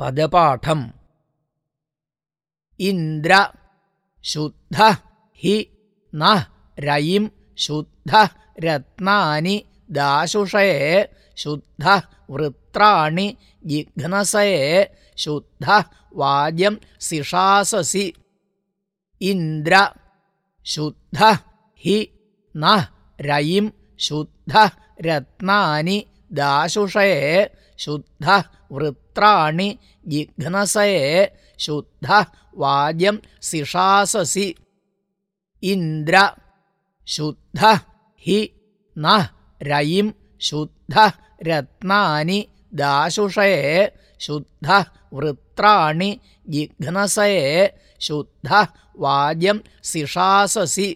पदपाठम्। इन्द्र शुद्ध, हि, नः रयिं शुद्ध, रत्नानि, दाशुषे, शुद्ध, वृत्राणि, जिघ्नसे, शुद्ध वाज्यं सिषाससि। इन्द्र शुद्ध, हि, नः रयिं शुद्ध, रत्नानि दाशुषये शुद्धः वृत्राणि जिघ्नसये शुद्धः वाजं सिषाससि इन्द्र शुद्धः हि नः रयिं शुद्धः शुद्धरत्नानि दाशुषये शुद्धवृत्राणि जिघ्नसये शुद्धः वाजं सिषाससि